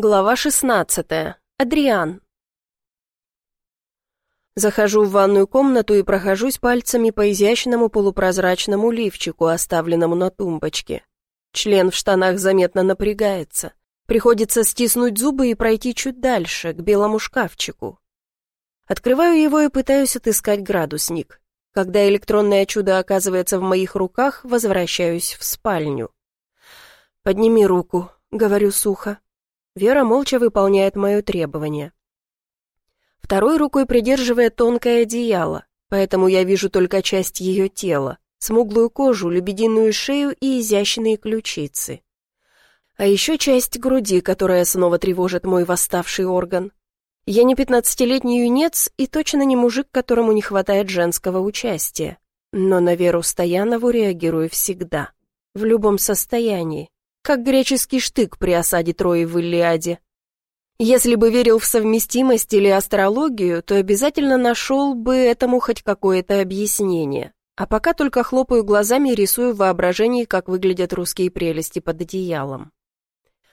Глава 16. Адриан. Захожу в ванную комнату и прохожусь пальцами по изящному полупрозрачному лифчику, оставленному на тумбочке. Член в штанах заметно напрягается. Приходится стиснуть зубы и пройти чуть дальше, к белому шкафчику. Открываю его и пытаюсь отыскать градусник. Когда электронное чудо оказывается в моих руках, возвращаюсь в спальню. «Подними руку», — говорю сухо. Вера молча выполняет мое требование. Второй рукой придерживает тонкое одеяло, поэтому я вижу только часть ее тела, смуглую кожу, лебединую шею и изящные ключицы. А еще часть груди, которая снова тревожит мой восставший орган. Я не пятнадцатилетний юнец и точно не мужик, которому не хватает женского участия. Но на Веру Стоянову реагирую всегда, в любом состоянии как греческий штык при осаде Трои в Илиаде. Если бы верил в совместимость или астрологию, то обязательно нашел бы этому хоть какое-то объяснение. А пока только хлопаю глазами и рисую в воображении, как выглядят русские прелести под одеялом.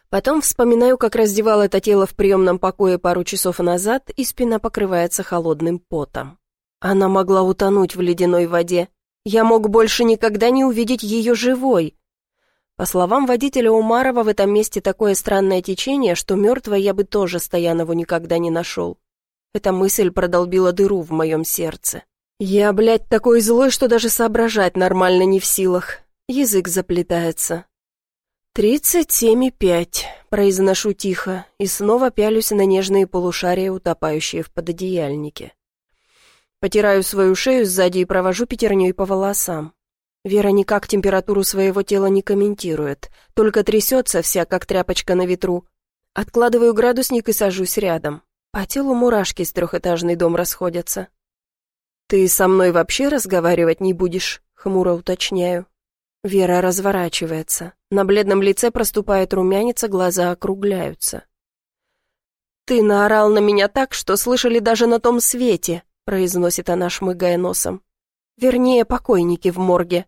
Потом вспоминаю, как раздевал это тело в приемном покое пару часов назад, и спина покрывается холодным потом. Она могла утонуть в ледяной воде. Я мог больше никогда не увидеть ее живой. По словам водителя Умарова, в этом месте такое странное течение, что мертвой я бы тоже Стоянову никогда не нашел. Эта мысль продолбила дыру в моем сердце. Я, блядь, такой злой, что даже соображать нормально не в силах. Язык заплетается. «Тридцать семь и пять», — произношу тихо, и снова пялюсь на нежные полушария, утопающие в пододеяльнике. Потираю свою шею сзади и провожу пятерней по волосам. Вера никак температуру своего тела не комментирует, только трясется вся, как тряпочка на ветру. Откладываю градусник и сажусь рядом. По телу мурашки с трехэтажный дом расходятся. «Ты со мной вообще разговаривать не будешь?» — хмуро уточняю. Вера разворачивается. На бледном лице проступает румянец, а глаза округляются. «Ты наорал на меня так, что слышали даже на том свете», — произносит она, шмыгая носом. «Вернее, покойники в морге.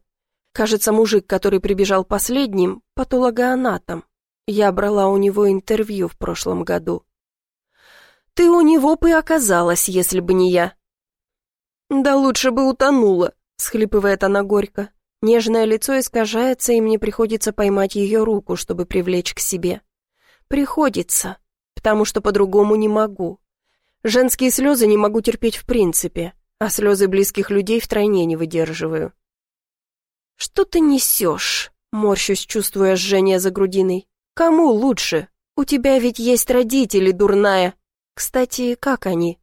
Кажется, мужик, который прибежал последним, патологоанатом. Я брала у него интервью в прошлом году. Ты у него бы оказалась, если бы не я. Да лучше бы утонула, схлипывает она горько. Нежное лицо искажается, и мне приходится поймать ее руку, чтобы привлечь к себе. Приходится, потому что по-другому не могу. Женские слезы не могу терпеть в принципе, а слезы близких людей втройне не выдерживаю. «Что ты несешь?» — морщусь, чувствуя жжение за грудиной. «Кому лучше? У тебя ведь есть родители, дурная. Кстати, как они?»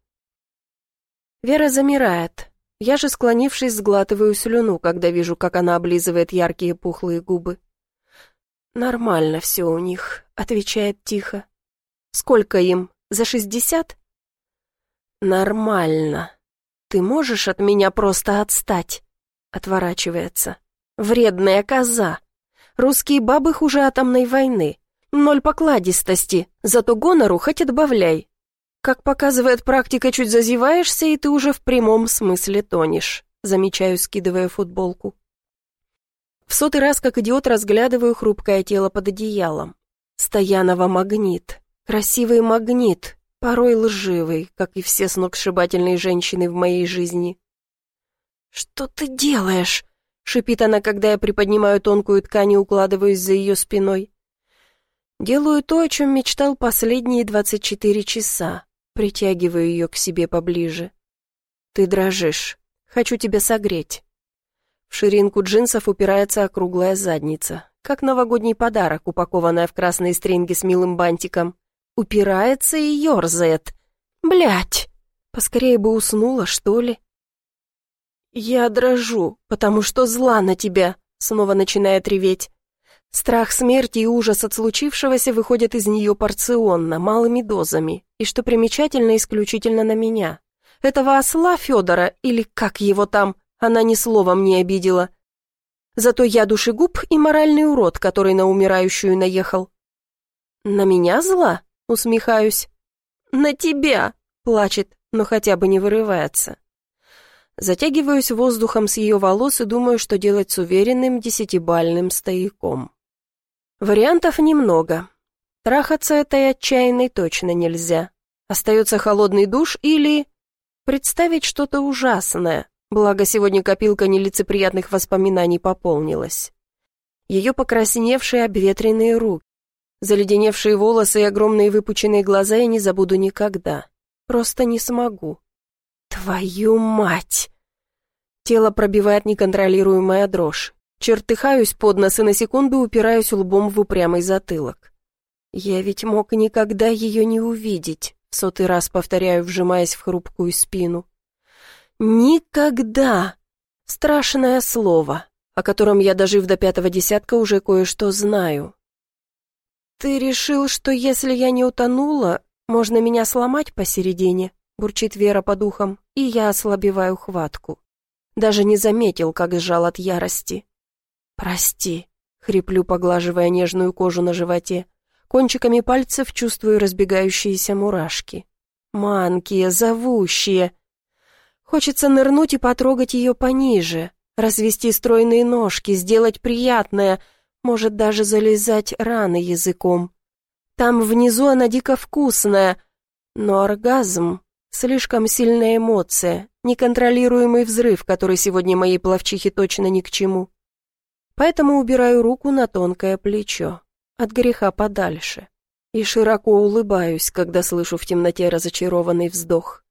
Вера замирает. Я же, склонившись, сглатываю слюну, когда вижу, как она облизывает яркие пухлые губы. «Нормально все у них», — отвечает тихо. «Сколько им? За шестьдесят?» «Нормально. Ты можешь от меня просто отстать?» Отворачивается. Вредная коза. Русские бабы хуже атомной войны. Ноль покладистости, зато гонору хоть отбавляй. Как показывает практика, чуть зазеваешься, и ты уже в прямом смысле тонешь. Замечаю, скидывая футболку. В сотый раз, как идиот, разглядываю хрупкое тело под одеялом. Стоянова магнит. Красивый магнит, порой лживый, как и все сногсшибательные женщины в моей жизни. «Что ты делаешь?» Шипит она, когда я приподнимаю тонкую ткань и укладываюсь за ее спиной. Делаю то, о чем мечтал последние двадцать четыре часа. Притягиваю ее к себе поближе. Ты дрожишь. Хочу тебя согреть. В ширинку джинсов упирается округлая задница, как новогодний подарок, упакованная в красные стринги с милым бантиком. Упирается и ерзает. Блять! Поскорее бы уснула, что ли? «Я дрожу, потому что зла на тебя», — снова начинает реветь. Страх смерти и ужас от случившегося выходят из нее порционно, малыми дозами, и, что примечательно, исключительно на меня. Этого осла Федора, или как его там, она ни словом не обидела. Зато я душегуб и моральный урод, который на умирающую наехал. «На меня зла?» — усмехаюсь. «На тебя!» — плачет, но хотя бы не вырывается. Затягиваюсь воздухом с ее волос и думаю, что делать с уверенным десятибальным стояком. Вариантов немного. Трахаться этой отчаянной точно нельзя. Остается холодный душ или... Представить что-то ужасное, благо сегодня копилка нелицеприятных воспоминаний пополнилась. Ее покрасневшие обветренные руки, заледеневшие волосы и огромные выпученные глаза я не забуду никогда. Просто не смогу. Твою мать! Тело пробивает неконтролируемая дрожь. Чертыхаюсь под нос и на секунду упираюсь лбом в упрямый затылок. Я ведь мог никогда ее не увидеть, сотый раз повторяю, вжимаясь в хрупкую спину. Никогда! Страшное слово, о котором я, дожив до пятого десятка, уже кое-что знаю. «Ты решил, что если я не утонула, можно меня сломать посередине?» — бурчит Вера по духам, и я ослабеваю хватку. Даже не заметил, как сжал от ярости. «Прости», — хриплю, поглаживая нежную кожу на животе. Кончиками пальцев чувствую разбегающиеся мурашки. Манкие, зовущие. Хочется нырнуть и потрогать ее пониже, развести стройные ножки, сделать приятное, может даже залезать раны языком. Там внизу она дико вкусная, но оргазм — слишком сильная эмоция, неконтролируемый взрыв, который сегодня моей плавчихе точно ни к чему. Поэтому убираю руку на тонкое плечо, от греха подальше, и широко улыбаюсь, когда слышу в темноте разочарованный вздох.